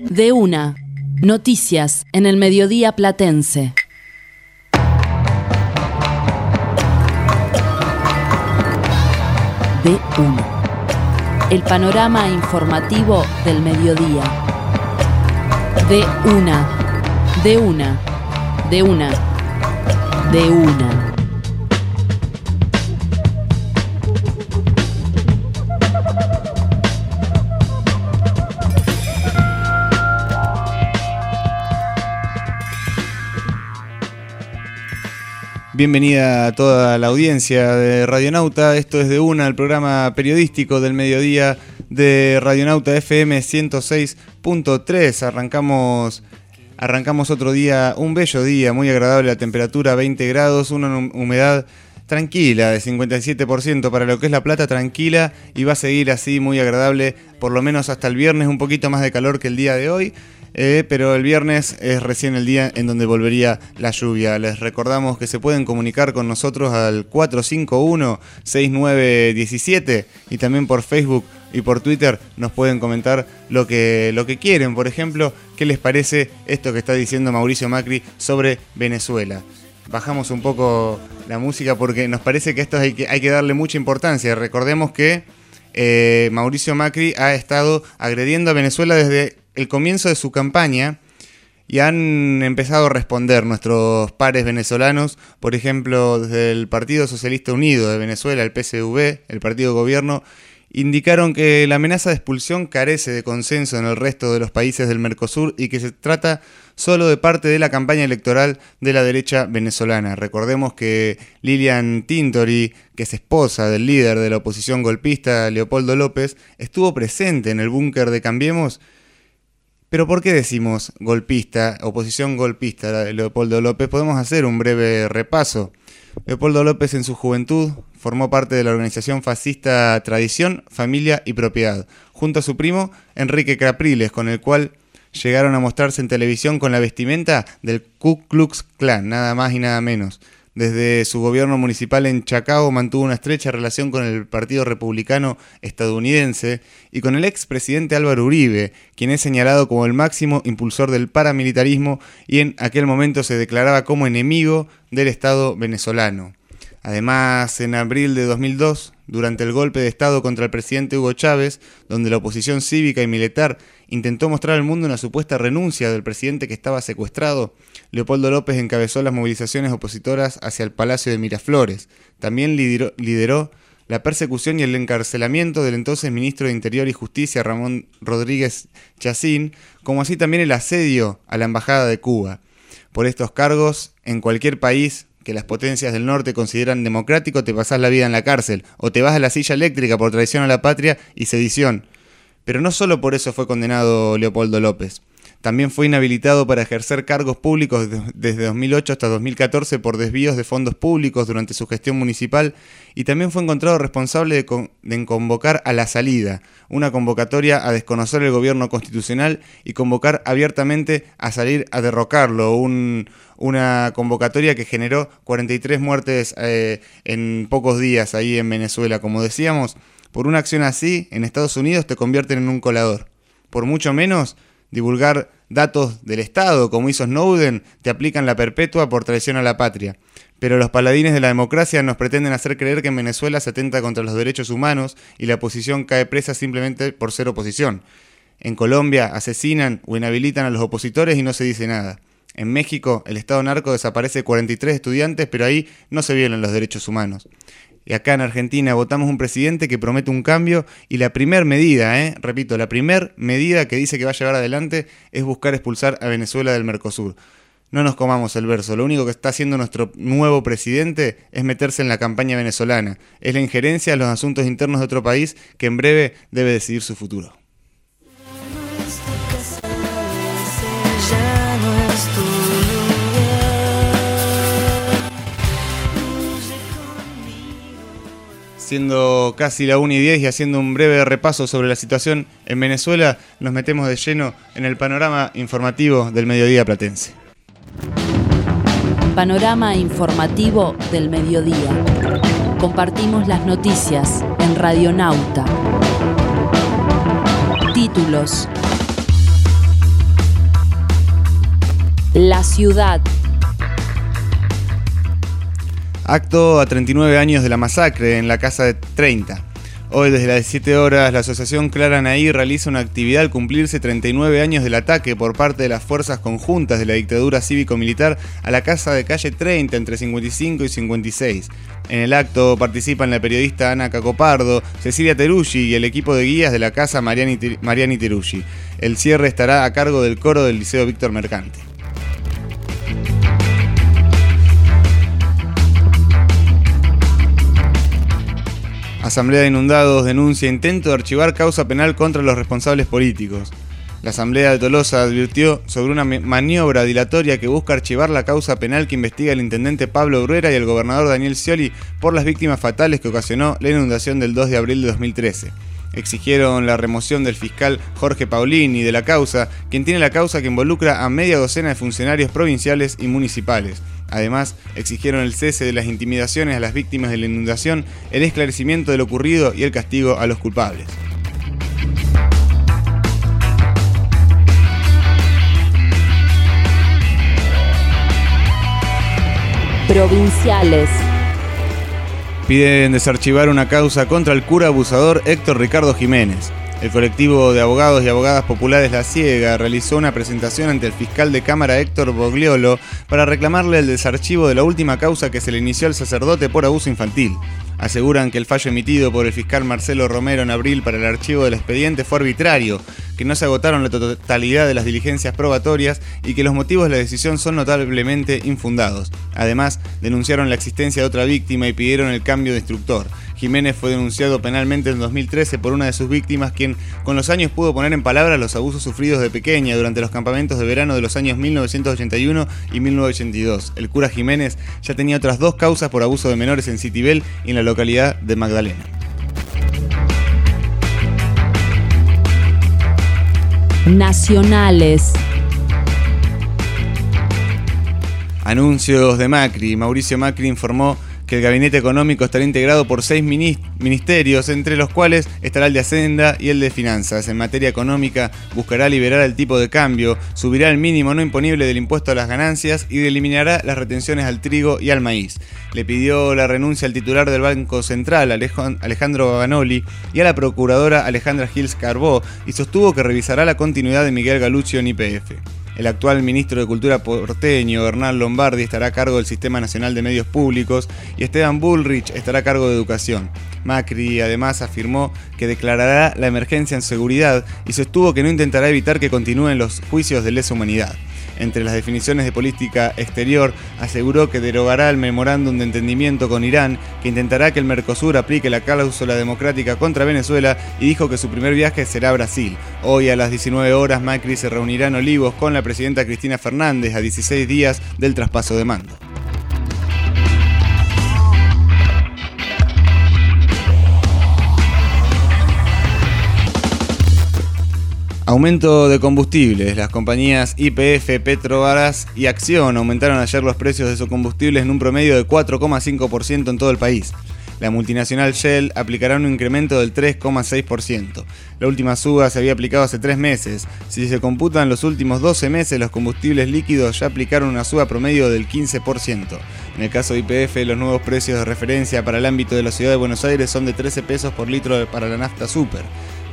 De una. Noticias en el mediodía platense. De una. El panorama informativo del mediodía. De una. De una. De una. De una. Bienvenida a toda la audiencia de Radionauta. Esto es de una, el programa periodístico del mediodía de Radionauta FM 106.3. Arrancamos, arrancamos otro día, un bello día, muy agradable, la temperatura 20 grados, una humedad tranquila de 57% para lo que es La Plata, tranquila y va a seguir así muy agradable por lo menos hasta el viernes, un poquito más de calor que el día de hoy. Eh, pero el viernes es recién el día en donde volvería la lluvia. Les recordamos que se pueden comunicar con nosotros al 451-6917 y también por Facebook y por Twitter nos pueden comentar lo que, lo que quieren. Por ejemplo, qué les parece esto que está diciendo Mauricio Macri sobre Venezuela. Bajamos un poco la música porque nos parece que esto hay que, hay que darle mucha importancia. Recordemos que eh, Mauricio Macri ha estado agrediendo a Venezuela desde el comienzo de su campaña y han empezado a responder nuestros pares venezolanos, por ejemplo, desde el Partido Socialista Unido de Venezuela, el PSV, el partido gobierno, indicaron que la amenaza de expulsión carece de consenso en el resto de los países del Mercosur y que se trata solo de parte de la campaña electoral de la derecha venezolana. Recordemos que Lilian Tintori, que es esposa del líder de la oposición golpista Leopoldo López, estuvo presente en el búnker de Cambiemos pero ¿por qué decimos golpista, oposición golpista de Leopoldo López? Podemos hacer un breve repaso. Leopoldo López en su juventud formó parte de la organización fascista Tradición, Familia y Propiedad, junto a su primo Enrique Capriles, con el cual llegaron a mostrarse en televisión con la vestimenta del Ku Klux Klan, nada más y nada menos. Desde su gobierno municipal en Chacao mantuvo una estrecha relación con el Partido Republicano estadounidense y con el expresidente Álvaro Uribe, quien es señalado como el máximo impulsor del paramilitarismo y en aquel momento se declaraba como enemigo del Estado venezolano. Además, en abril de 2002, durante el golpe de Estado contra el presidente Hugo Chávez, donde la oposición cívica y militar intentó mostrar al mundo una supuesta renuncia del presidente que estaba secuestrado, Leopoldo López encabezó las movilizaciones opositoras hacia el Palacio de Miraflores. También lideró, la persecución y el encarcelamiento del entonces ministro de Interior y Justicia Ramón Rodríguez Chacín, como así también el asedio a la Embajada de Cuba. Por estos cargos, en cualquier país que las potencias del norte consideran democrático, te pasás la vida en la cárcel, o te vas a la silla eléctrica por traición a la patria y sedición. Pero no solo por eso fue condenado Leopoldo López. También fue inhabilitado para ejercer cargos públicos desde 2008 hasta 2014 por desvíos de fondos públicos durante su gestión municipal y también fue encontrado responsable de, convocar a la salida, una convocatoria a desconocer el gobierno constitucional y convocar abiertamente a salir a derrocarlo, una convocatoria que generó 43 muertes eh, en pocos días ahí en Venezuela. Como decíamos, por una acción así, en Estados Unidos te convierten en un colador. Por mucho menos, divulgar datos del Estado, como hizo Snowden, te aplican la perpetua por traición a la patria. Pero los paladines de la democracia nos pretenden hacer creer que en Venezuela se atenta contra los derechos humanos y la oposición cae presa simplemente por ser oposición. En Colombia asesinan o inhabilitan a los opositores y no se dice nada. En México, el Estado narco desaparece 43 estudiantes, pero ahí no se violan los derechos humanos. Y acá en Argentina votamos un presidente que promete un cambio y la primer medida, eh, repito, la primer medida que dice que va a llevar adelante es buscar expulsar a Venezuela del Mercosur. No nos comamos el verso, lo único que está haciendo nuestro nuevo presidente es meterse en la campaña venezolana, es la injerencia en los asuntos internos de otro país que en breve debe decidir su futuro. Siendo casi la 1 y 10 y haciendo un breve repaso sobre la situación en Venezuela, nos metemos de lleno en el panorama informativo del mediodía platense. Panorama informativo del mediodía. Compartimos las noticias en Radionauta. Títulos. La ciudad. Acto a 39 años de la masacre en la casa de 30. Hoy desde las 17 horas la Asociación Clara Naí realiza una actividad al cumplirse 39 años del ataque por parte de las fuerzas conjuntas de la dictadura cívico-militar a la casa de calle 30 entre 55 y 56. En el acto participan la periodista Ana Cacopardo, Cecilia Teruggi y el equipo de guías de la casa Mariani, Teruggi. El cierre estará a cargo del coro del Liceo Víctor Mercante. Asamblea de Inundados denuncia intento de archivar causa penal contra los responsables políticos. La Asamblea de Tolosa advirtió sobre una maniobra dilatoria que busca archivar la causa penal que investiga el intendente Pablo Bruera y el gobernador Daniel Scioli por las víctimas fatales que ocasionó la inundación del 2 de abril de 2013 exigieron la remoción del fiscal Jorge Paulini de la causa, quien tiene la causa que involucra a media docena de funcionarios provinciales y municipales. Además, exigieron el cese de las intimidaciones a las víctimas de la inundación, el esclarecimiento de lo ocurrido y el castigo a los culpables. Provinciales. Piden desarchivar una causa contra el cura abusador Héctor Ricardo Jiménez. El colectivo de abogados y abogadas populares La Ciega realizó una presentación ante el fiscal de Cámara Héctor Bogliolo para reclamarle el desarchivo de la última causa que se le inició al sacerdote por abuso infantil. Aseguran que el fallo emitido por el fiscal Marcelo Romero en abril para el archivo del expediente fue arbitrario, que no se agotaron la totalidad de las diligencias probatorias y que los motivos de la decisión son notablemente infundados. Además, denunciaron la existencia de otra víctima y pidieron el cambio de instructor. Jiménez fue denunciado penalmente en 2013 por una de sus víctimas, quien con los años pudo poner en palabras los abusos sufridos de pequeña durante los campamentos de verano de los años 1981 y 1982. El cura Jiménez ya tenía otras dos causas por abuso de menores en Citibel y en la localidad de Magdalena. Nacionales. Anuncios de Macri. Mauricio Macri informó que el gabinete económico estará integrado por seis ministerios, entre los cuales estará el de Hacienda y el de Finanzas. En materia económica buscará liberar el tipo de cambio, subirá el mínimo no imponible del impuesto a las ganancias y eliminará las retenciones al trigo y al maíz. Le pidió la renuncia al titular del Banco Central, Alejandro Babanoli, y a la procuradora Alejandra Gils Carbó, y sostuvo que revisará la continuidad de Miguel Galuccio en IPF. El actual ministro de Cultura porteño, Hernán Lombardi, estará a cargo del Sistema Nacional de Medios Públicos y Esteban Bullrich estará a cargo de Educación. Macri además afirmó que declarará la emergencia en seguridad y sostuvo que no intentará evitar que continúen los juicios de lesa humanidad entre las definiciones de política exterior, aseguró que derogará el memorándum de entendimiento con Irán, que intentará que el Mercosur aplique la cláusula democrática contra Venezuela y dijo que su primer viaje será a Brasil. Hoy a las 19 horas Macri se reunirá en Olivos con la presidenta Cristina Fernández a 16 días del traspaso de mando. Aumento de combustibles. Las compañías IPF, Petrovaras y Acción aumentaron ayer los precios de sus combustibles en un promedio de 4,5% en todo el país. La multinacional Shell aplicará un incremento del 3,6%. La última suba se había aplicado hace tres meses. Si se computan los últimos 12 meses, los combustibles líquidos ya aplicaron una suba promedio del 15%. En el caso de IPF, los nuevos precios de referencia para el ámbito de la ciudad de Buenos Aires son de 13 pesos por litro para la nafta super.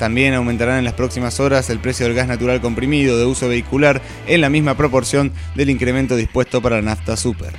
También aumentarán en las próximas horas el precio del gas natural comprimido de uso vehicular en la misma proporción del incremento dispuesto para la nafta super.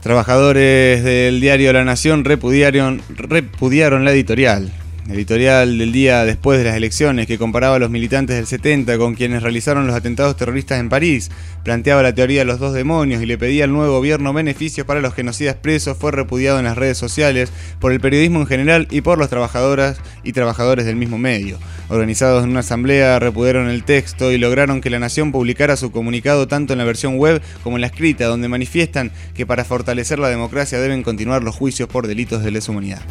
Trabajadores del diario La Nación repudiaron, repudiaron la editorial editorial del día después de las elecciones que comparaba a los militantes del 70 con quienes realizaron los atentados terroristas en París, planteaba la teoría de los dos demonios y le pedía al nuevo gobierno beneficios para los genocidas presos, fue repudiado en las redes sociales por el periodismo en general y por los trabajadoras y trabajadores del mismo medio. Organizados en una asamblea, repudiaron el texto y lograron que la Nación publicara su comunicado tanto en la versión web como en la escrita, donde manifiestan que para fortalecer la democracia deben continuar los juicios por delitos de lesa humanidad.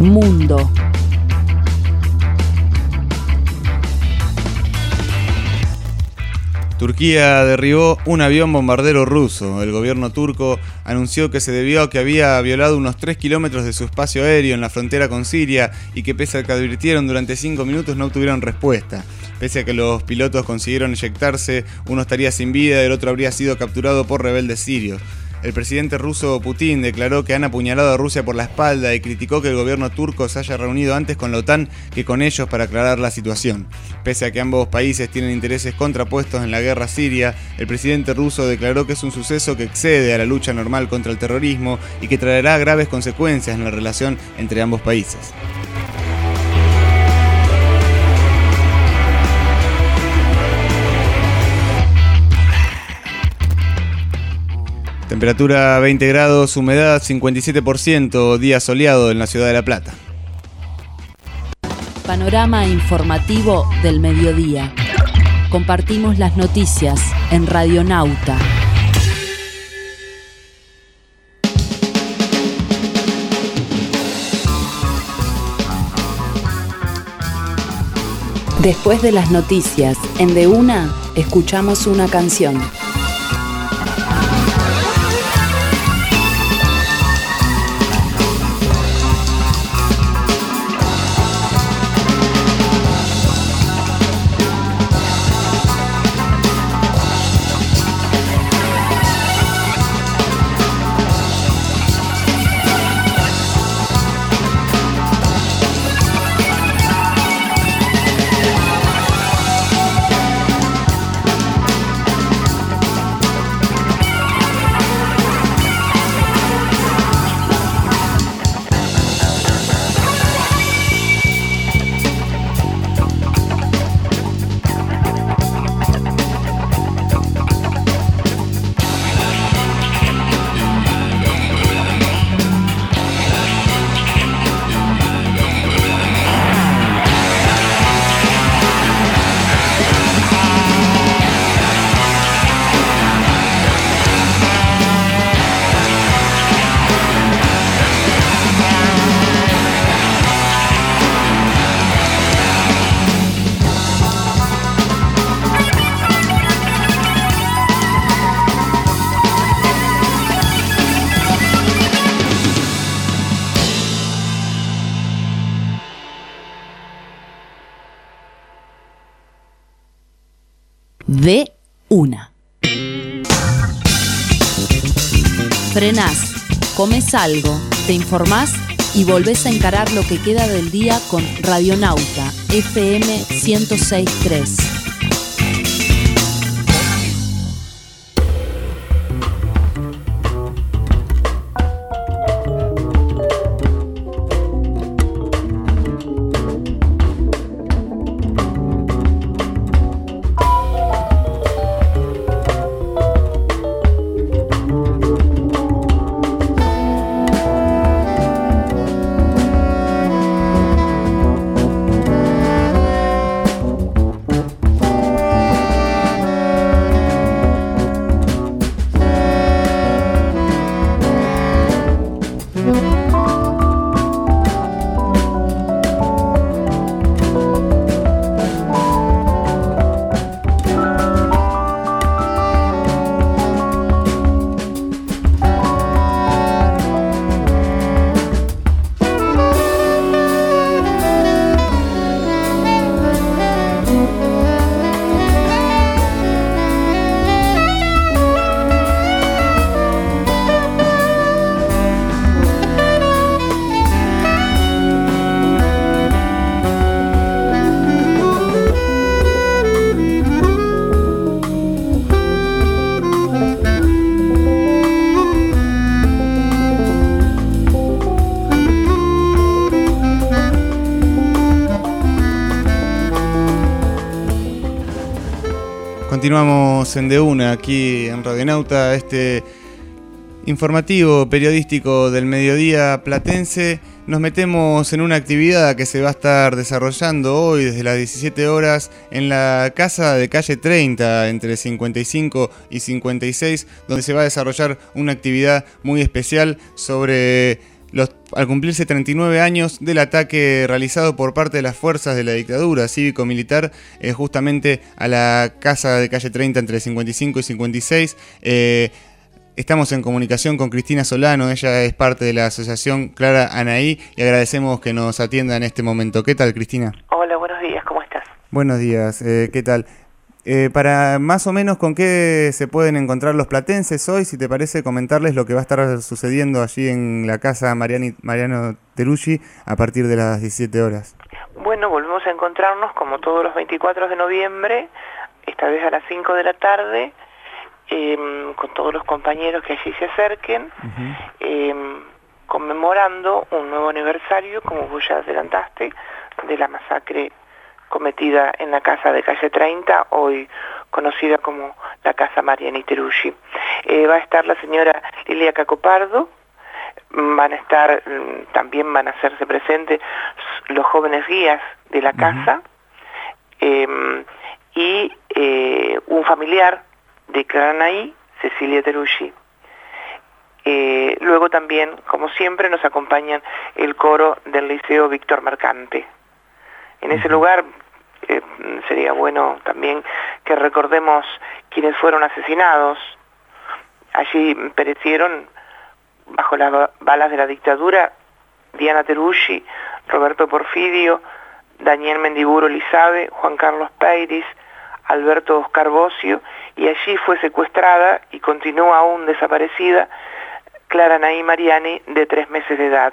Mundo. Turquía derribó un avión bombardero ruso. El gobierno turco anunció que se debió a que había violado unos 3 kilómetros de su espacio aéreo en la frontera con Siria y que pese a que advirtieron durante 5 minutos no obtuvieron respuesta. Pese a que los pilotos consiguieron eyectarse, uno estaría sin vida y el otro habría sido capturado por rebeldes sirios. El presidente ruso Putin declaró que han apuñalado a Rusia por la espalda y criticó que el gobierno turco se haya reunido antes con la OTAN que con ellos para aclarar la situación. Pese a que ambos países tienen intereses contrapuestos en la guerra siria, el presidente ruso declaró que es un suceso que excede a la lucha normal contra el terrorismo y que traerá graves consecuencias en la relación entre ambos países. Temperatura 20 grados, humedad 57%, día soleado en la ciudad de La Plata. Panorama informativo del mediodía. Compartimos las noticias en Radionauta. Después de las noticias, en De Una, escuchamos una canción. Una. Frenás, comes algo, te informás y volvés a encarar lo que queda del día con Radionauta FM 1063. Continuamos en De Una, aquí en Radionauta, este informativo periodístico del mediodía platense. Nos metemos en una actividad que se va a estar desarrollando hoy desde las 17 horas en la casa de calle 30, entre 55 y 56, donde se va a desarrollar una actividad muy especial sobre al cumplirse 39 años del ataque realizado por parte de las fuerzas de la dictadura cívico-militar eh, justamente a la casa de calle 30 entre 55 y 56. Eh, estamos en comunicación con Cristina Solano, ella es parte de la asociación Clara Anaí y agradecemos que nos atienda en este momento. ¿Qué tal, Cristina? Hola, buenos días, ¿cómo estás? Buenos días, eh, ¿qué tal? Eh, para más o menos con qué se pueden encontrar los platenses hoy, si te parece comentarles lo que va a estar sucediendo allí en la casa Mariani, Mariano Teruggi a partir de las 17 horas. Bueno, volvemos a encontrarnos como todos los 24 de noviembre, esta vez a las 5 de la tarde, em, con todos los compañeros que allí se acerquen, em, conmemorando un nuevo aniversario, como vos ya adelantaste, de la masacre cometida en la casa de calle 30, hoy conocida como la casa Mariani Teruggi. Eh, va a estar la señora Lilia Cacopardo, van a estar, mm, también van a hacerse presentes los jóvenes guías de la casa em, y eh, un familiar de Claranaí, Cecilia Teruggi. Eh, luego también, como siempre, nos acompañan el coro del Liceo Víctor Mercante. En ese lugar eh, sería bueno también que recordemos quienes fueron asesinados. Allí perecieron bajo las balas de la dictadura Diana Teruggi, Roberto Porfidio, Daniel Mendiburo Lizabe, Juan Carlos Peiris, Alberto Oscar Bocio, y allí fue secuestrada y continúa aún desaparecida Clara Naí Mariani, de tres meses de edad.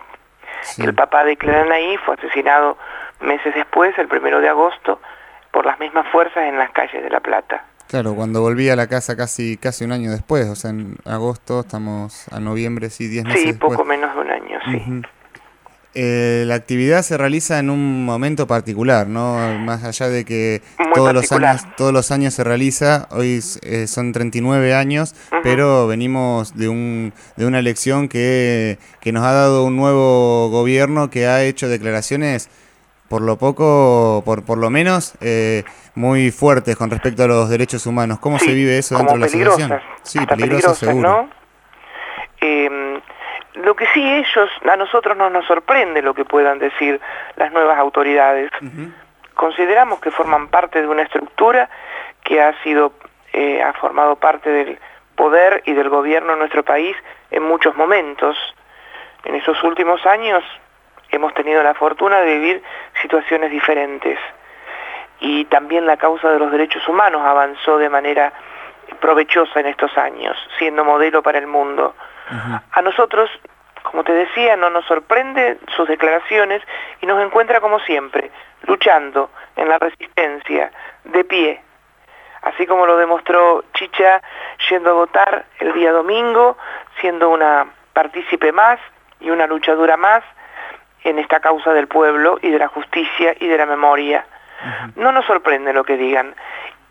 El papá de Clara Naí fue asesinado meses después, el primero de agosto, por las mismas fuerzas en las calles de La Plata. Claro, cuando volví a la casa casi casi un año después, o sea, en agosto, estamos a noviembre, sí, diez meses Sí, poco menos de un año, sí. Eh, la actividad se realiza en un momento particular, ¿no? Más allá de que todos los años todos los años se realiza, hoy eh, son 39 años, pero venimos de un de una elección que, que nos ha dado un nuevo gobierno que ha hecho declaraciones por lo poco, por, por lo menos, eh, muy fuertes con respecto a los derechos humanos. ¿Cómo se vive eso dentro de la asociación? Sí, peligrosas, seguro. Em, lo que sí ellos, a nosotros no nos sorprende lo que puedan decir las nuevas autoridades. Consideramos que forman parte de una estructura que ha sido, eh, ha formado parte del poder y del gobierno en nuestro país en muchos momentos. En esos últimos años hemos tenido la fortuna de vivir situaciones diferentes. Y también la causa de los derechos humanos avanzó de manera provechosa en estos años, siendo modelo para el mundo. A nosotros, como te decía, no nos sorprende sus declaraciones y nos encuentra como siempre, luchando en la resistencia, de pie. Así como lo demostró Chicha yendo a votar el día domingo, siendo una partícipe más y una luchadora más, en esta causa del pueblo y de la justicia y de la memoria. No nos sorprende lo que digan,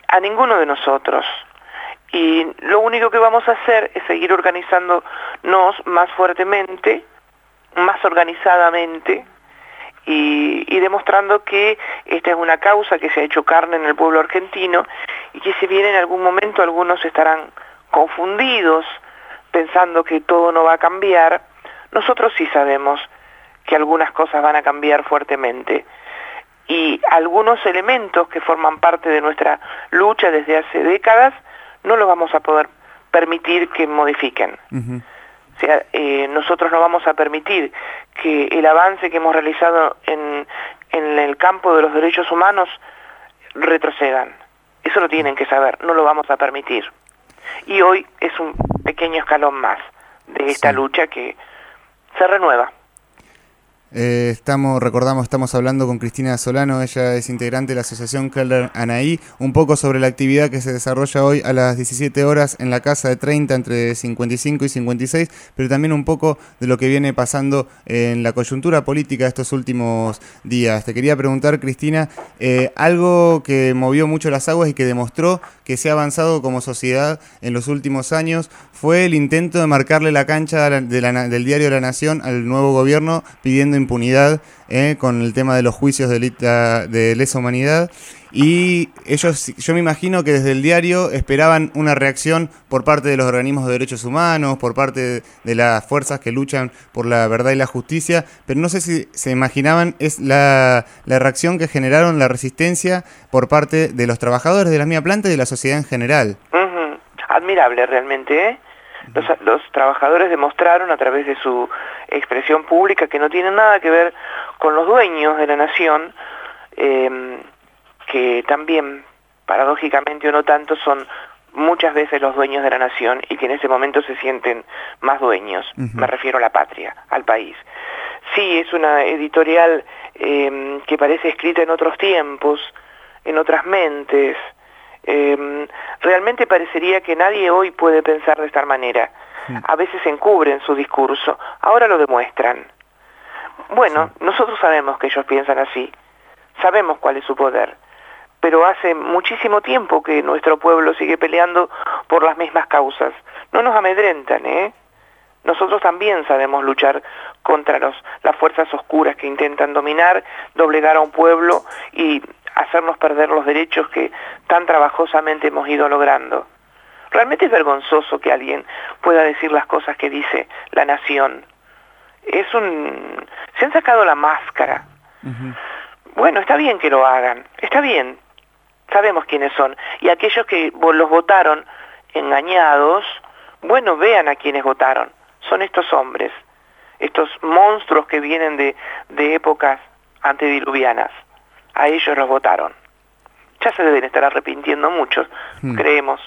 a ninguno de nosotros. Y lo único que vamos a hacer es seguir organizándonos más fuertemente, más organizadamente, y, y, demostrando que esta es una causa que se ha hecho carne en el pueblo argentino y que si bien en algún momento algunos estarán confundidos pensando que todo no va a cambiar, nosotros sí sabemos que algunas cosas van a cambiar fuertemente. Y algunos elementos que forman parte de nuestra lucha desde hace décadas no los vamos a poder permitir que modifiquen. O sea, eh, nosotros no vamos a permitir que el avance que hemos realizado en, en el campo de los derechos humanos retrocedan. Eso lo tienen que saber, no lo vamos a permitir. Y hoy es un pequeño escalón más de esta lucha que se renueva. Eh, estamos, recordamos, estamos hablando con Cristina Solano, ella es integrante de la asociación Keller Anaí, un poco sobre la actividad que se desarrolla hoy a las 17 horas en la casa de 30 entre 55 y 56, pero también un poco de lo que viene pasando en la coyuntura política estos últimos días. Te quería preguntar, Cristina, eh, algo que movió mucho las aguas y que demostró que se ha avanzado como sociedad en los últimos años fue el intento de marcarle la cancha del diario La Nación al nuevo gobierno pidiendo impunidad eh, con el tema de los juicios de, lesa humanidad y ellos, yo me imagino que desde el diario esperaban una reacción por parte de los organismos de derechos humanos, por parte de las fuerzas que luchan por la verdad y la justicia, pero no sé si se imaginaban es la, reacción que generaron la resistencia por parte de los trabajadores de la misma planta y de la sociedad en general. Admirable realmente, ¿eh? Los, los, trabajadores demostraron a través de su expresión pública que no tienen nada que ver con los dueños de la nación, eh, que también, paradójicamente o no tanto, son muchas veces los dueños de la nación y que en ese momento se sienten más dueños. Me refiero a la patria, al país. Sí, es una editorial eh, que parece escrita en otros tiempos, en otras mentes. Eh, realmente parecería que nadie hoy puede pensar de esta manera. A veces encubren su discurso, ahora lo demuestran. Bueno, nosotros sabemos que ellos piensan así, sabemos cuál es su poder pero hace muchísimo tiempo que nuestro pueblo sigue peleando por las mismas causas. No nos amedrentan, ¿eh? Nosotros también sabemos luchar contra los, las fuerzas oscuras que intentan dominar, doblegar a un pueblo y hacernos perder los derechos que tan trabajosamente hemos ido logrando. Realmente es vergonzoso que alguien pueda decir las cosas que dice la nación. Es un... Se han sacado la máscara. Bueno, está bien que lo hagan, está bien, sabemos quiénes son. Y aquellos que los votaron engañados, bueno, vean a quienes votaron. Son estos hombres, estos monstruos que vienen de, de épocas antediluvianas. A ellos los votaron. Ya se deben estar arrepintiendo muchos, hmm. creemos.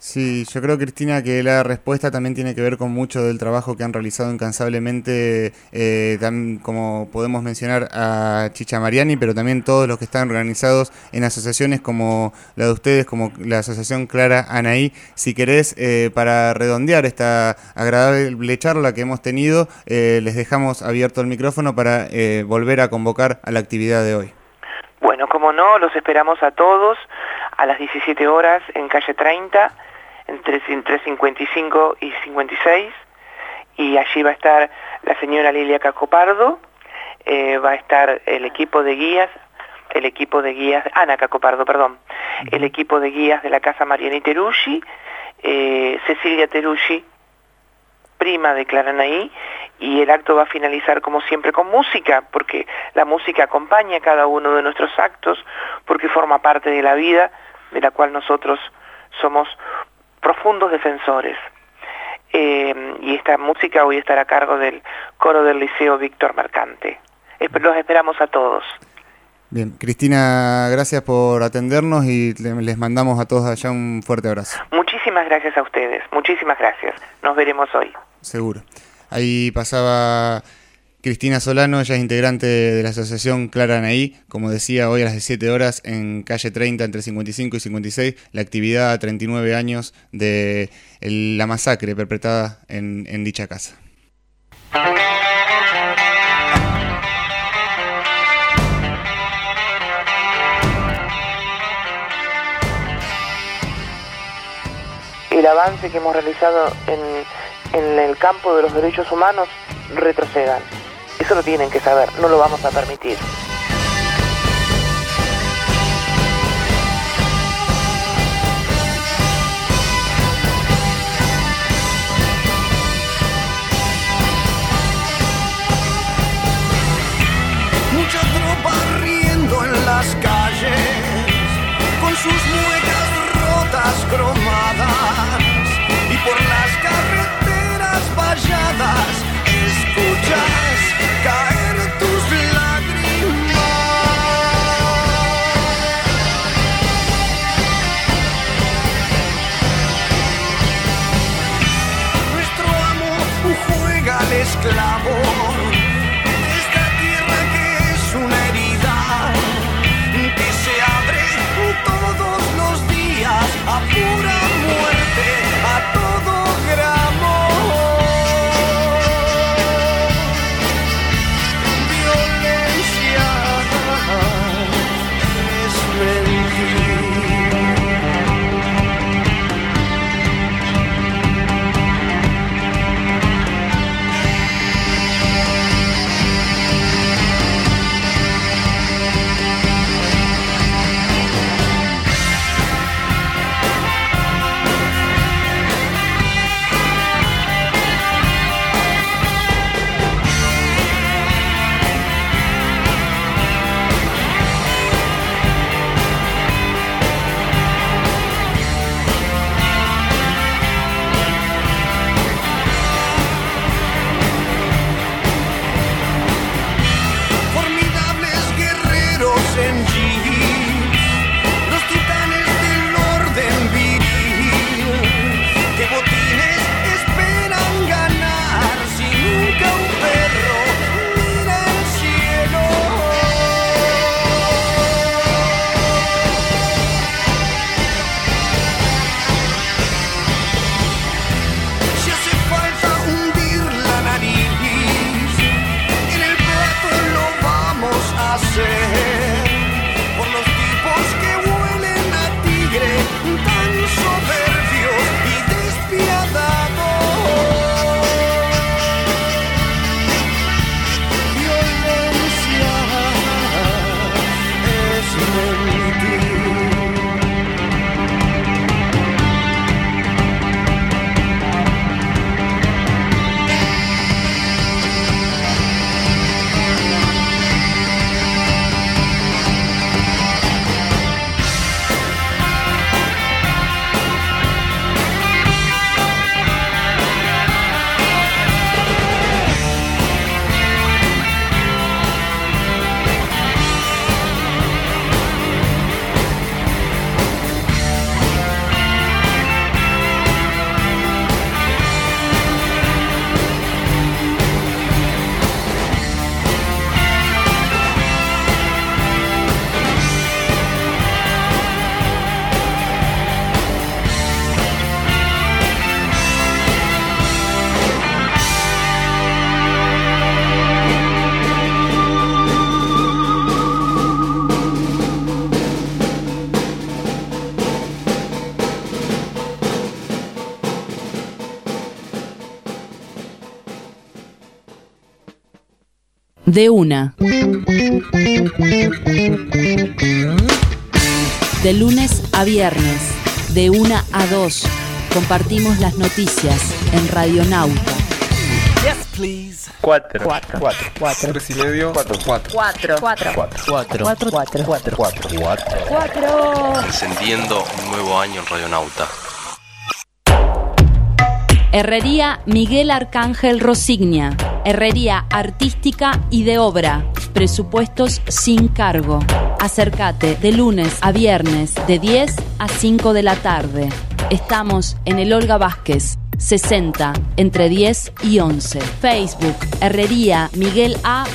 Sí, yo creo, Cristina, que la respuesta también tiene que ver con mucho del trabajo que han realizado incansablemente, eh, como podemos mencionar a Chicha Mariani, pero también todos los que están organizados en asociaciones como la de ustedes, como la Asociación Clara Anaí. Si querés, eh, para redondear esta agradable charla que hemos tenido, eh, les dejamos abierto el micrófono para volver a convocar a la actividad de hoy. Bueno, como no, los esperamos a todos a las 17 horas en calle 30 entre, entre 55 y 56 y allí va a estar la señora Lilia Cacopardo, eh, va a estar el equipo de guías, el equipo de guías, Ana Cacopardo, perdón, el equipo de guías de la Casa Mariani Teruggi, eh, Cecilia Teruggi, prima de Claranaí, y el acto va a finalizar como siempre con música, porque la música acompaña a cada uno de nuestros actos, porque forma parte de la vida de la cual nosotros somos profundos defensores. Eh, y esta música hoy estará a cargo del coro del Liceo Víctor Mercante. Los esperamos a todos. Bien, Cristina, gracias por atendernos y les mandamos a todos allá un fuerte abrazo. Muchísimas gracias a ustedes, muchísimas gracias. Nos veremos hoy. Seguro. Ahí pasaba Cristina Solano, ella es integrante de la asociación Clara Anaí, como decía, hoy a las 17 horas en calle 30 entre 55 y 56, la actividad a 39 años de la masacre perpetrada en, en dicha casa. El avance que hemos realizado en, en el campo de los derechos humanos retrocedan. Eso lo tienen que saber, no lo vamos a permitir. De una. De lunes a viernes, de una a dos, compartimos las noticias en Radio Nauta. Yes, please. Cuatro. Cuatro. Cuatro. Cuatro. Tres y medio. Cuatro. Cuatro. Cuatro. Cuatro. Cuatro. Cuatro. Cuatro. Cuatro. Cuatro. Cuatro. Cuatro. Encendiendo un nuevo año en Radionauta. Herrería Miguel Arcángel Rosignia. Herrería artística y de obra. Presupuestos sin cargo. Acércate de lunes a viernes de 10 a 5 de la tarde. Estamos en el Olga Vázquez, 60, entre 10 y 11. Facebook, Herrería Miguel A.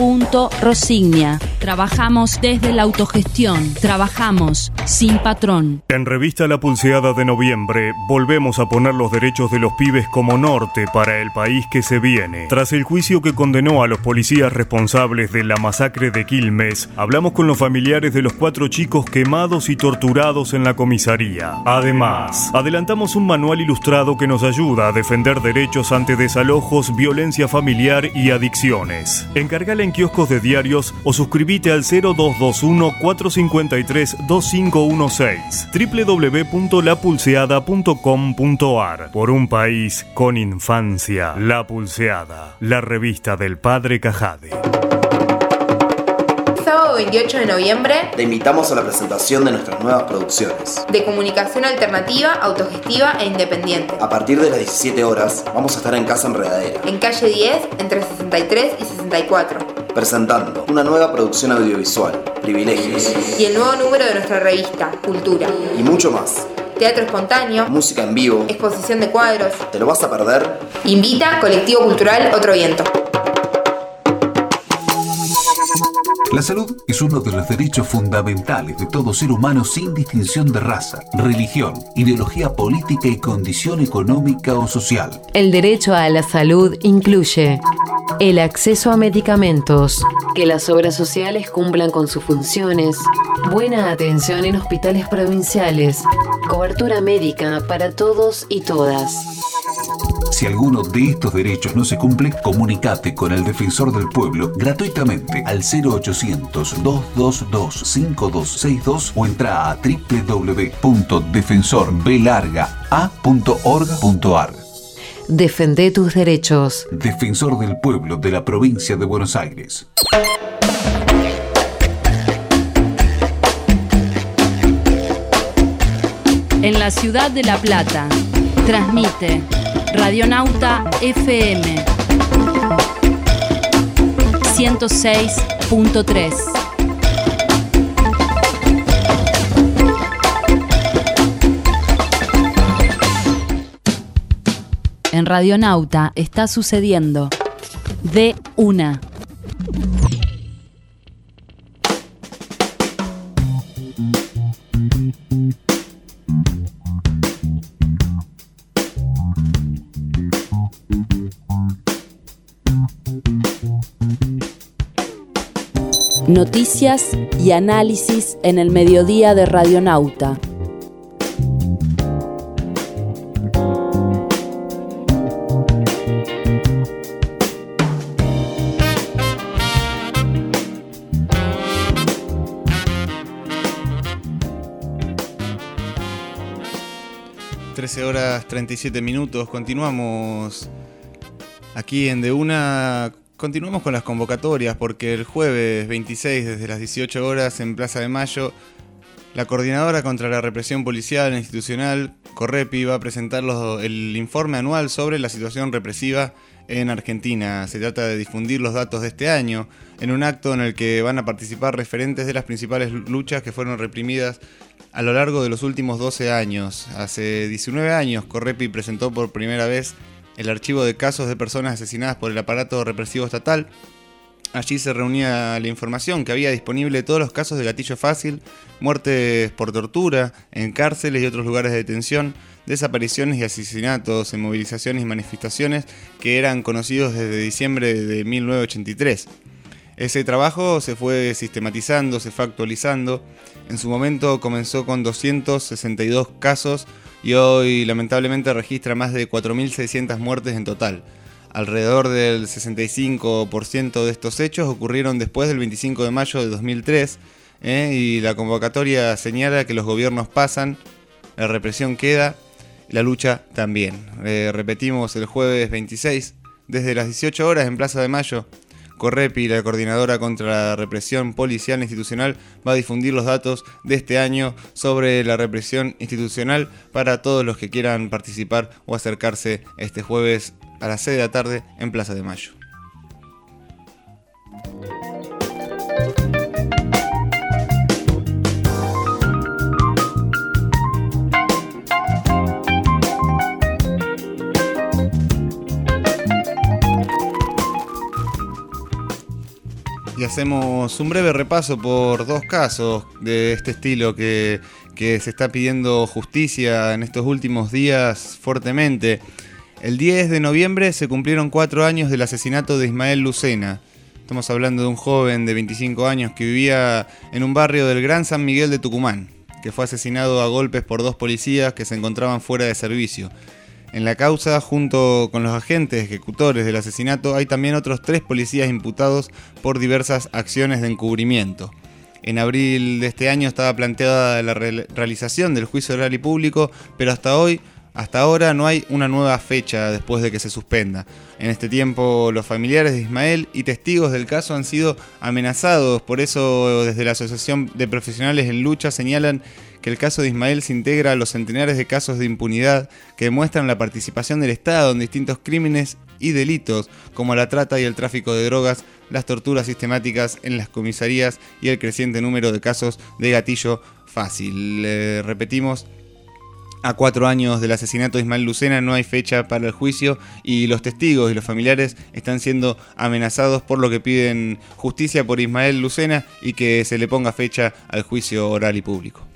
Rosignia. Trabajamos desde la autogestión. Trabajamos sin patrón. En Revista La Pulseada de noviembre, volvemos a poner los derechos de los pibes como norte para el país que se viene. Tras el juicio que condenó a los policías responsables de la masacre de Quilmes, hablamos con los familiares de los cuatro chicos quemados y torturados en la comisaría. Además, adelantamos un manual ilustrado que nos ayuda a defender derechos ante desalojos, violencia familiar y adicciones. Encargala en kioscos de diarios o suscribite al 0221 453 2516 www.lapulseada.com.ar Por un país con infancia, La Pulseada, la revista del padre Cajade. Sábado 28 de noviembre, Te invitamos a la presentación de nuestras nuevas producciones. de comunicación alternativa, autogestiva e independiente. A partir de las 17 horas vamos a estar en Casa Enredadera, En calle 10, entre 63 y 64. presentando una nueva producción audiovisual, Privilegios, Y el nuevo número de nuestra revista, Cultura. y mucho más. Teatro espontáneo, Música en vivo, exposición de cuadros. ¿te lo vas a perder? Invita Colectivo Cultural Otro Viento. La salud es uno de los derechos fundamentales de todo ser humano sin distinción de raza, religión, ideología política y condición económica o social. El derecho a la salud incluye el acceso a medicamentos, que las obras sociales cumplan con sus funciones, buena atención en hospitales provinciales, cobertura médica para todos y todas. Si alguno de estos derechos no se cumple, comunicate con el defensor del pueblo gratuitamente al 0800-222-5262 o entra a www.defensorbelargaa.org.ar. Defende tus derechos. Defensor del pueblo de la provincia de Buenos Aires. En la ciudad de La Plata. Transmite Radionauta FM 106.3. En Radionauta está sucediendo de una. Noticias y análisis en el mediodía de Radionauta. horas 37 minutos. Continuamos aquí en De Una Continuamos con las convocatorias porque el jueves 26 desde las 18 horas en Plaza de Mayo la Coordinadora contra la Represión Policial e Institucional, Correpi, va a presentar el informe anual sobre la situación represiva en Argentina. Se trata de difundir los datos de este año en un acto en el que van a participar referentes de las principales luchas que fueron reprimidas a lo largo de los últimos 12 años. Hace 19 años, Correpi presentó por primera vez el archivo de casos de personas asesinadas por el aparato represivo estatal. Allí se reunía la información que había disponible de todos los casos de gatillo fácil, muertes por tortura, en cárceles y otros lugares de detención, desapariciones y asesinatos en movilizaciones y manifestaciones que eran conocidos desde diciembre de 1983. Ese trabajo se fue sistematizando, se fue actualizando. En su momento comenzó con 262 casos y hoy lamentablemente registra más de 4.600 muertes en total. Alrededor del 65% de estos hechos ocurrieron después del 25 de mayo de 2003 ¿eh? y la convocatoria señala que los gobiernos pasan, la represión queda, la lucha también. Eh, repetimos el jueves 26 desde las 18 horas en Plaza de Mayo Correpi, la coordinadora contra la represión policial institucional, va a difundir los datos de este año sobre la represión institucional para todos los que quieran participar o acercarse este jueves a las 6 de la tarde en Plaza de Mayo. Y hacemos un breve repaso por dos casos de este estilo que, se está pidiendo justicia en estos últimos días fuertemente. El 10 de noviembre se cumplieron cuatro años del asesinato de Ismael Lucena. Estamos hablando de un joven de 25 años que vivía en un barrio del Gran San Miguel de Tucumán, que fue asesinado a golpes por dos policías que se encontraban fuera de servicio. En la causa, junto con los agentes ejecutores del asesinato, hay también otros tres policías imputados por diversas acciones de encubrimiento. En abril de este año estaba planteada la realización del juicio oral y público, pero hasta hoy hasta ahora no hay una nueva fecha después de que se suspenda. En este tiempo los familiares de Ismael y testigos del caso han sido amenazados, por eso desde la Asociación de Profesionales en Lucha señalan que el caso de Ismael se integra a los centenares de casos de impunidad que demuestran la participación del Estado en distintos crímenes y delitos como la trata y el tráfico de drogas, las torturas sistemáticas en las comisarías y el creciente número de casos de gatillo fácil. repetimos, a cuatro años del asesinato de Ismael Lucena no hay fecha para el juicio y los testigos y los familiares están siendo amenazados por lo que piden justicia por Ismael Lucena y que se le ponga fecha al juicio oral y público.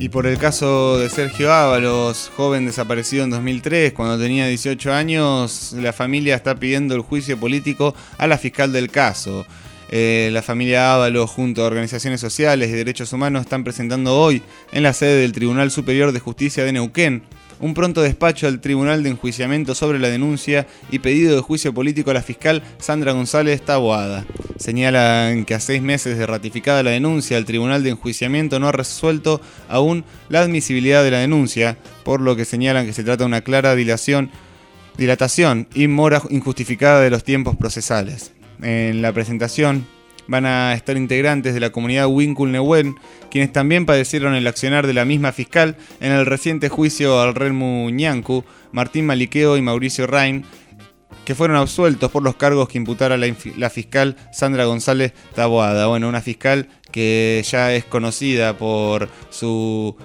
Y por el caso de Sergio Ábalos, joven desaparecido en 2003, cuando tenía 18 años, la familia está pidiendo el juicio político a la fiscal del caso. Eh, la familia Ábalos, junto a organizaciones sociales y derechos humanos, están presentando hoy en la sede del Tribunal Superior de Justicia de Neuquén un pronto despacho al Tribunal de Enjuiciamiento sobre la denuncia y pedido de juicio político a la fiscal Sandra González Taboada. Señalan que a seis meses de ratificada la denuncia, el Tribunal de Enjuiciamiento no ha resuelto aún la admisibilidad de la denuncia, por lo que señalan que se trata de una clara dilatación y mora injustificada de los tiempos procesales. En la presentación, van a estar integrantes de la comunidad Winkul Newen, quienes también padecieron el accionar de la misma fiscal en el reciente juicio al Relmu Ñancu, Martín Maliqueo y Mauricio Rain, que fueron absueltos por los cargos que imputara la, fiscal Sandra González Taboada. Bueno, una fiscal que ya es conocida por su,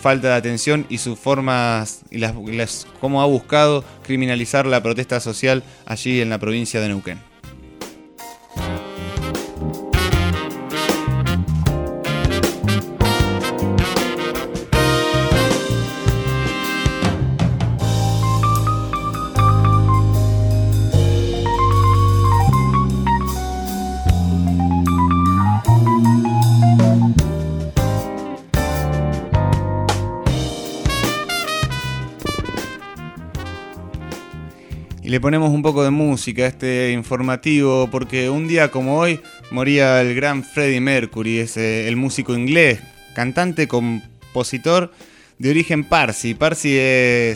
falta de atención y sus formas y las, cómo ha buscado criminalizar la protesta social allí en la provincia de Neuquén. Y le ponemos un poco de música a este informativo porque un día como hoy moría el gran Freddie Mercury, es el músico inglés, cantante, compositor de origen parsi. Parsi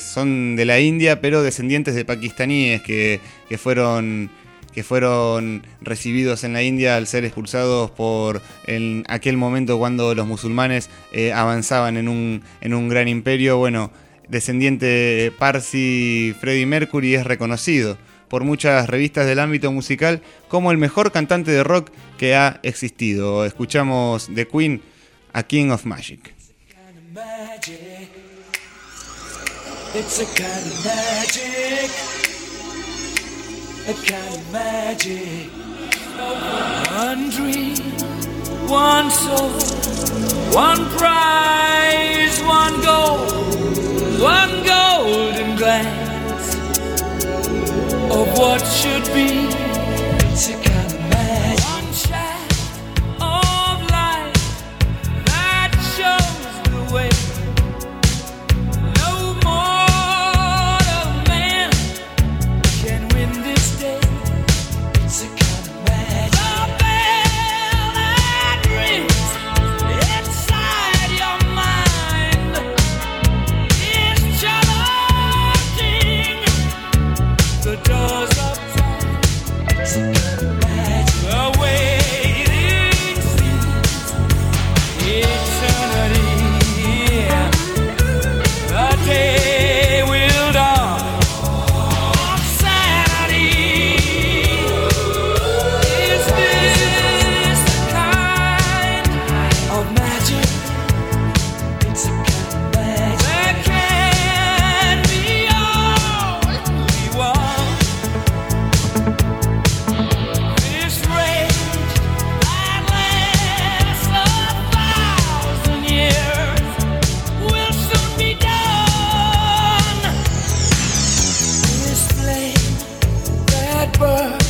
son de la India, pero descendientes de pakistaníes que, fueron que fueron recibidos en la India al ser expulsados por en aquel momento cuando los musulmanes eh, avanzaban en un, en un gran imperio. Bueno, descendiente Parsi Freddie Mercury es reconocido por muchas revistas del ámbito musical como el mejor cantante de rock que ha existido. Escuchamos The Queen, a King of Magic. One soul, one prize, one goal, one golden glance of what should be. whisper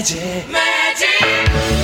magic, magic, magic.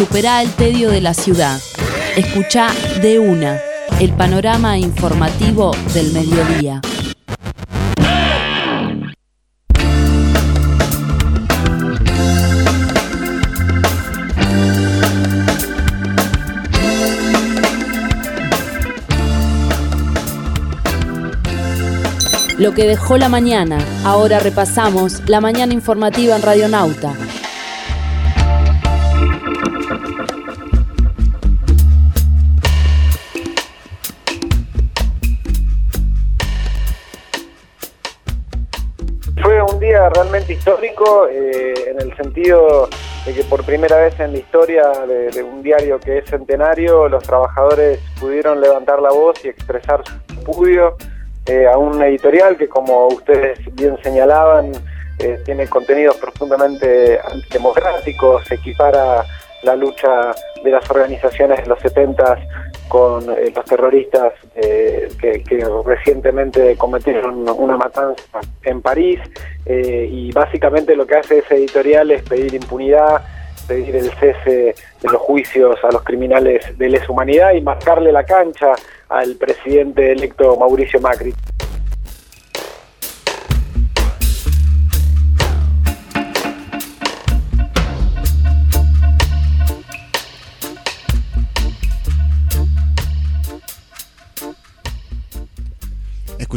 Supera el tedio de la ciudad. Escucha de una el panorama informativo del mediodía. Lo que dejó la mañana. Ahora repasamos la mañana informativa en Radionauta. Histórico eh, en el sentido de que por primera vez en la historia de, un diario que es centenario, los trabajadores pudieron levantar la voz y expresar su repudio eh, a un editorial que, como ustedes bien señalaban, eh, tiene contenidos profundamente antidemocráticos, equipara la lucha de las organizaciones de los 70 con eh, los terroristas que, que, recientemente cometieron una matanza en París y básicamente lo que hace ese editorial es pedir impunidad, pedir el cese de los juicios a los criminales de lesa humanidad y marcarle la cancha al presidente electo Mauricio Macri.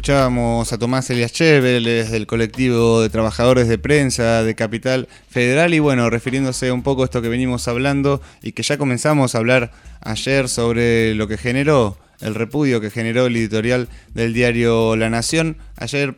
Escuchábamos a Tomás Elias Chevel del colectivo de trabajadores de prensa de Capital Federal y bueno, refiriéndose un poco a esto que venimos hablando y que ya comenzamos a hablar ayer sobre lo que generó el repudio que generó el editorial del diario La Nación. Ayer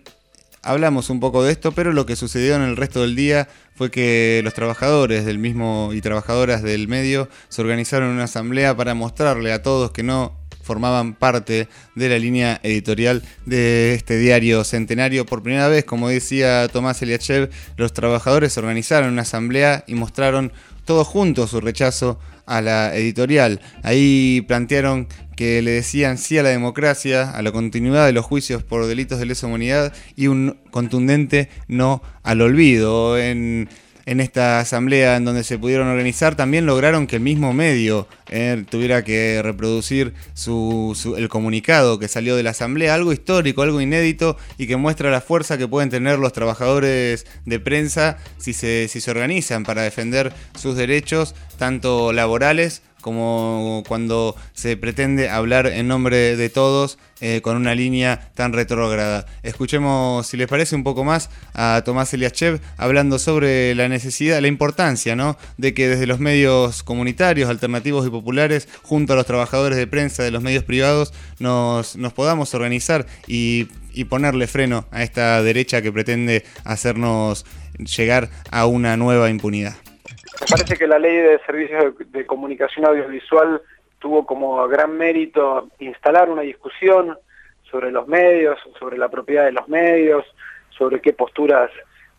hablamos un poco de esto, pero lo que sucedió en el resto del día fue que los trabajadores del mismo y trabajadoras del medio se organizaron en una asamblea para mostrarle a todos que no formaban parte de la línea editorial de este diario centenario. Por primera vez, como decía Tomás Eliachev, los trabajadores organizaron una asamblea y mostraron todos juntos su rechazo a la editorial. Ahí plantearon que le decían sí a la democracia, a la continuidad de los juicios por delitos de lesa humanidad y un contundente no al olvido. En en esta asamblea en donde se pudieron organizar, también lograron que el mismo medio eh, tuviera que reproducir el comunicado que salió de la asamblea, algo histórico, algo inédito y que muestra la fuerza que pueden tener los trabajadores de prensa si se, si se organizan para defender sus derechos, tanto laborales como cuando se pretende hablar en nombre de todos eh, con una línea tan retrógrada. Escuchemos, si les parece, un poco más a Tomás Eliachev hablando sobre la necesidad, la importancia ¿no? de que desde los medios comunitarios, alternativos y populares, junto a los trabajadores de prensa de los medios privados, nos, podamos organizar y ponerle freno a esta derecha que pretende hacernos llegar a una nueva impunidad. Me parece que la ley de servicios de, comunicación audiovisual tuvo como gran mérito instalar una discusión sobre los medios, sobre la propiedad de los medios, sobre qué posturas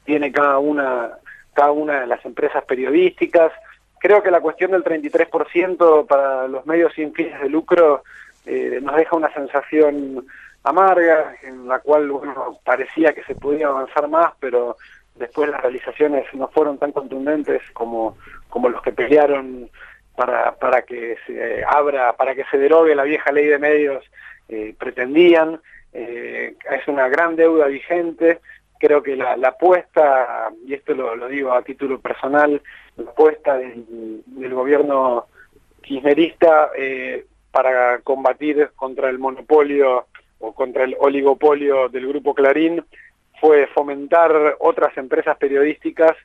tiene cada una, cada una de las empresas periodísticas. Creo que la cuestión del 33% para los medios sin fines de lucro eh, nos deja una sensación amarga, en la cual parecía que se podía avanzar más, pero después las realizaciones no fueron tan contundentes como, como los que pelearon para, para que se abra, para que se derogue la vieja ley de medios eh, pretendían. Eh, es una gran deuda vigente. Creo que la, apuesta, y esto lo, digo a título personal, la apuesta del, gobierno kirchnerista eh, para combatir contra el monopolio o contra el oligopolio del grupo Clarín fue fomentar otras empresas periodísticas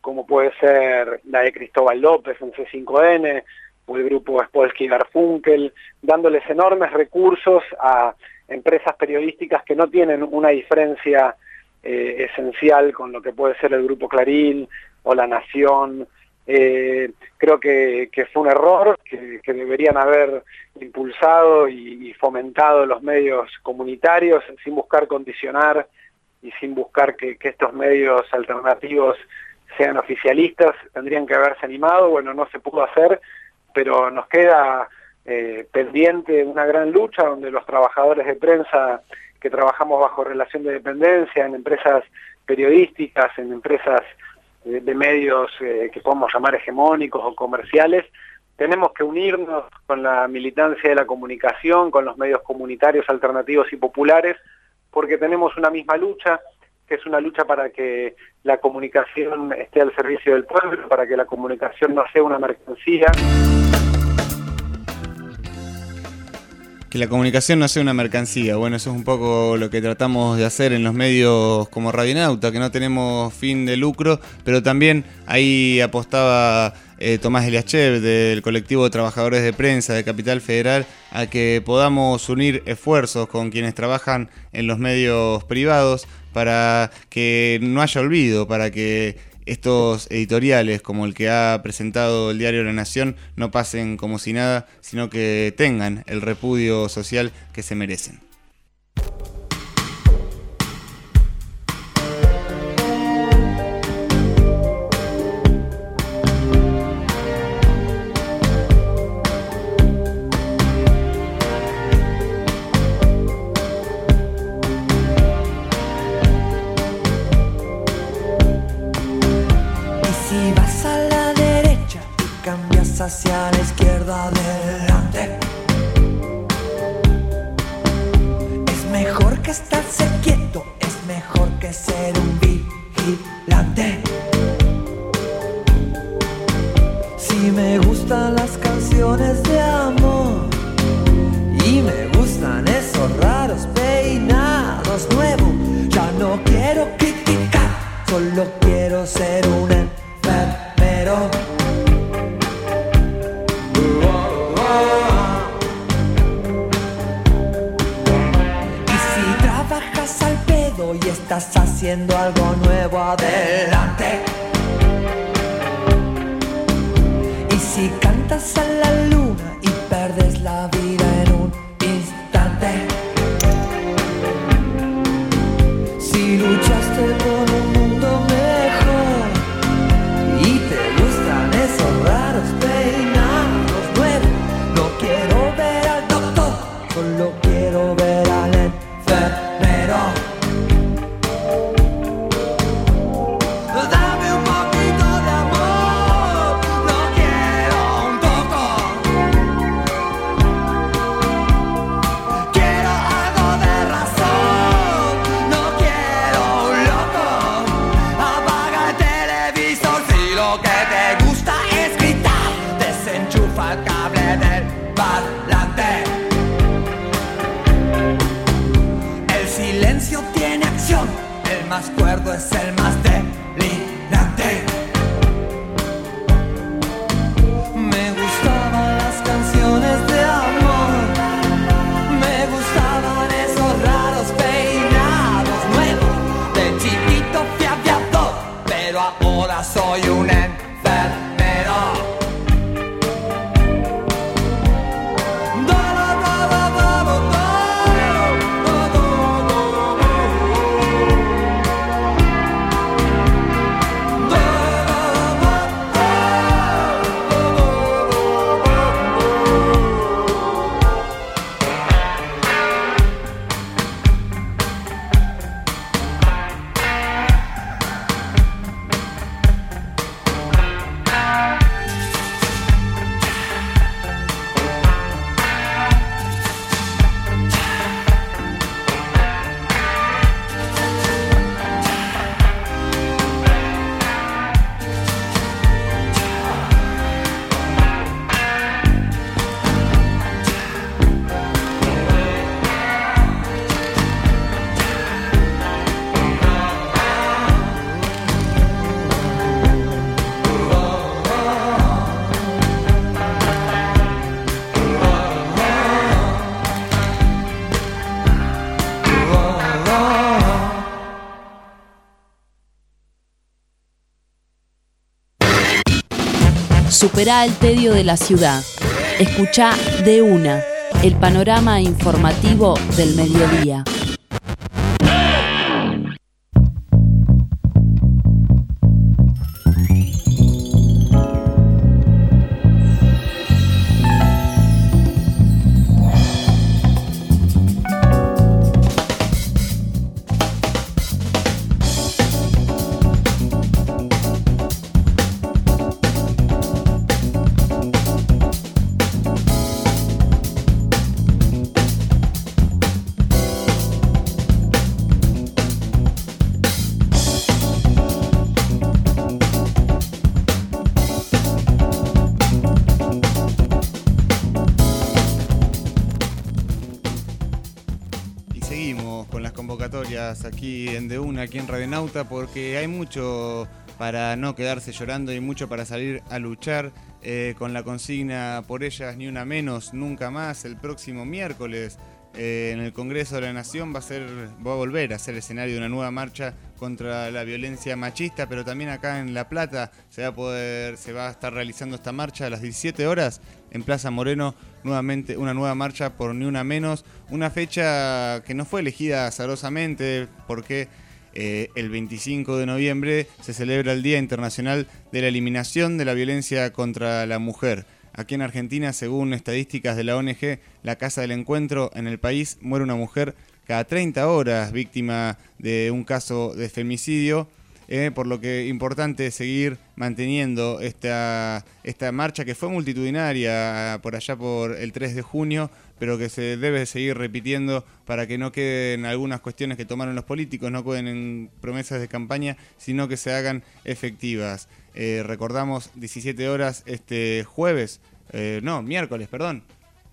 como puede ser la de Cristóbal López en C5N o el grupo Spolsky Garfunkel, dándoles enormes recursos a empresas periodísticas que no tienen una diferencia eh, esencial con lo que puede ser el grupo Clarín o La Nación. Eh, creo que, fue un error, que, deberían haber impulsado y, y fomentado los medios comunitarios sin buscar condicionar y sin buscar que, estos medios alternativos sean oficialistas, tendrían que haberse animado, bueno, no se pudo hacer, pero nos queda eh, pendiente una gran lucha donde los trabajadores de prensa que trabajamos bajo relación de dependencia, en empresas periodísticas, en empresas de, medios que podemos llamar hegemónicos o comerciales, tenemos que unirnos con la militancia de la comunicación, con los medios comunitarios alternativos y populares, porque tenemos una misma lucha, que es una lucha para que la comunicación esté al servicio del pueblo, para que la comunicación no sea una mercancía. Que la comunicación no sea una mercancía. Bueno, eso es un poco lo que tratamos de hacer en los medios como Radionauta, que no tenemos fin de lucro, pero también ahí apostaba eh, Tomás Eliachev del colectivo de trabajadores de prensa de Capital Federal a que podamos unir esfuerzos con quienes trabajan en los medios privados para que no haya olvido, para que estos editoriales como el que ha presentado el diario La Nación no pasen como si nada, sino que tengan el repudio social que se merecen. Hacia la izquierda adelante. Es mejor que estarse quieto, es mejor que ser ahora soy un enfermero. Supera el tedio de la ciudad. Escucha de una el panorama informativo del mediodía. Aquí en De Una, aquí en Radionauta, porque hay mucho para no quedarse llorando y mucho para salir a luchar eh, con la consigna por ellas ni una menos, nunca más, el próximo miércoles eh, en el Congreso de la Nación va a ser, va a volver a ser escenario de una nueva marcha contra la violencia machista, pero también acá en La Plata se va a poder, se va a estar realizando esta marcha a las 17 horas en Plaza Moreno, nuevamente una nueva marcha por ni una menos, una fecha que no fue elegida azarosamente porque eh, el 25 de noviembre se celebra el Día Internacional de la Eliminación de la Violencia contra la Mujer. Aquí en Argentina, según estadísticas de la ONG, la Casa del Encuentro, en el país muere una mujer cada 30 horas víctima de un caso de femicidio. Eh, por lo que es importante seguir manteniendo esta, esta marcha que fue multitudinaria por allá por el 3 de junio, pero que se debe seguir repitiendo para que no queden algunas cuestiones que tomaron los políticos, no queden en promesas de campaña, sino que se hagan efectivas. Eh, recordamos 17 horas este jueves, eh, no, miércoles, perdón.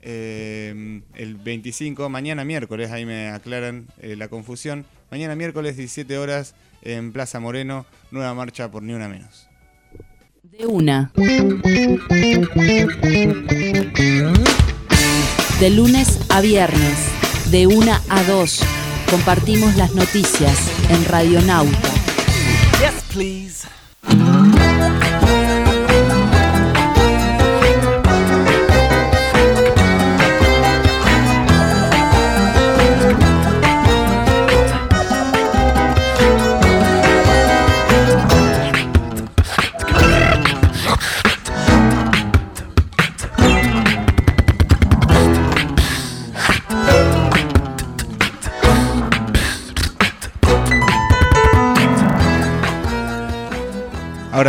Eh, el 25, mañana miércoles, ahí me aclaran la confusión. Mañana miércoles, 17 horas, en Plaza Moreno, nueva marcha por Ni Una Menos. De una. De lunes a viernes, de una a dos, compartimos las noticias en Radionauta. Yes, please.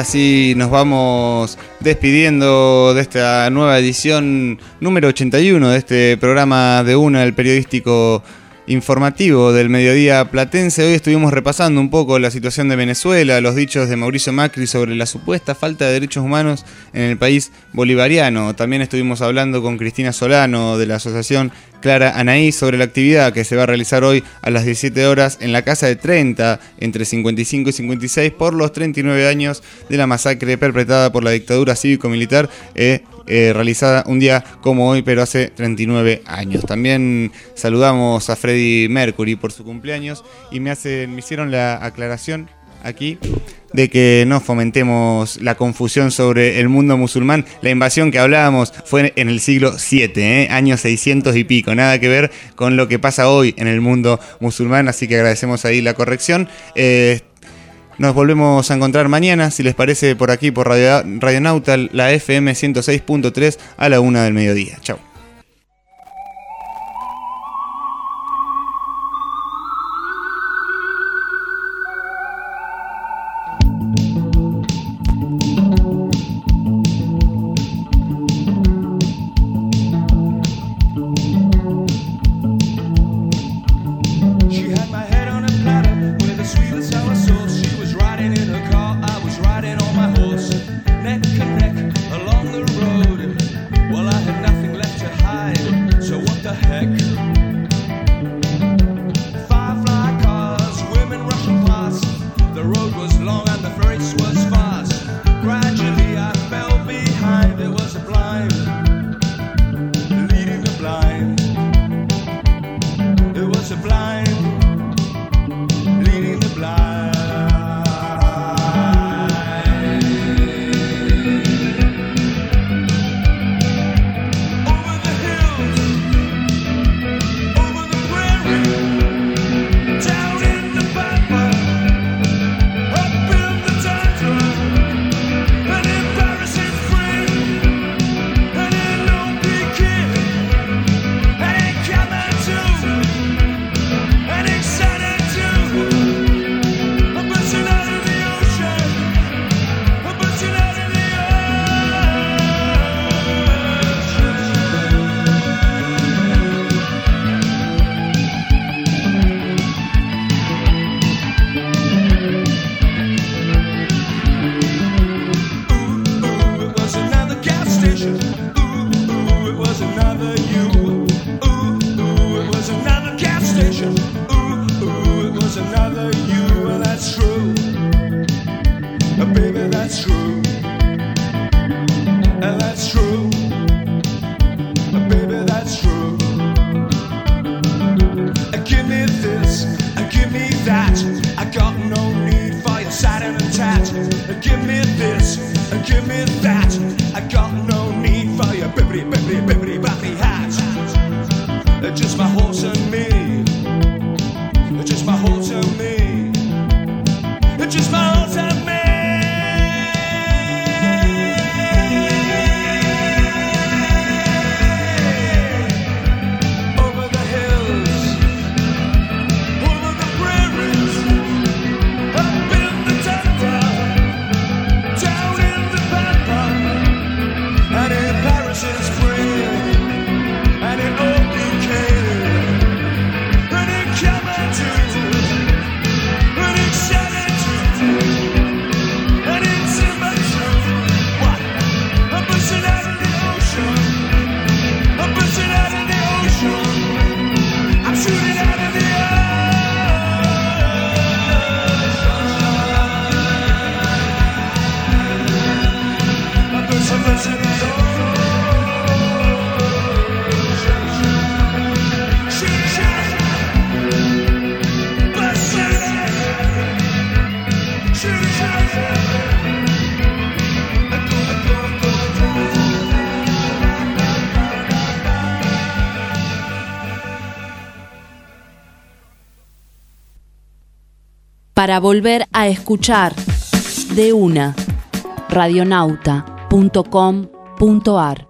Ahora sí nos vamos despidiendo de esta nueva edición número 81 de este programa de una, el periodístico informativo del mediodía platense. Hoy estuvimos repasando un poco la situación de Venezuela, los dichos de Mauricio Macri sobre la supuesta falta de derechos humanos en el país bolivariano. También estuvimos hablando con Cristina Solano de la Asociación Clara Anaí sobre la actividad que se va a realizar hoy a las 17 horas en la Casa de 30, entre 55 y 56, por los 39 años de la masacre perpetrada por la dictadura cívico-militar. Eh, eh, realizada un día como hoy, pero hace 39 años. También saludamos a Freddy Mercury por su cumpleaños y me, hacen, me hicieron la aclaración aquí de que no fomentemos la confusión sobre el mundo musulmán. La invasión que hablábamos fue en el siglo 7, ¿eh? años 600 y pico, nada que ver con lo que pasa hoy en el mundo musulmán, así que agradecemos ahí la corrección. Eh, nos volvemos a encontrar mañana, si les parece, por aquí, por Radio, Radionauta, la FM 106.3 a la una del mediodía. Chao. Para volver a escuchar de una. Radionauta.com.ar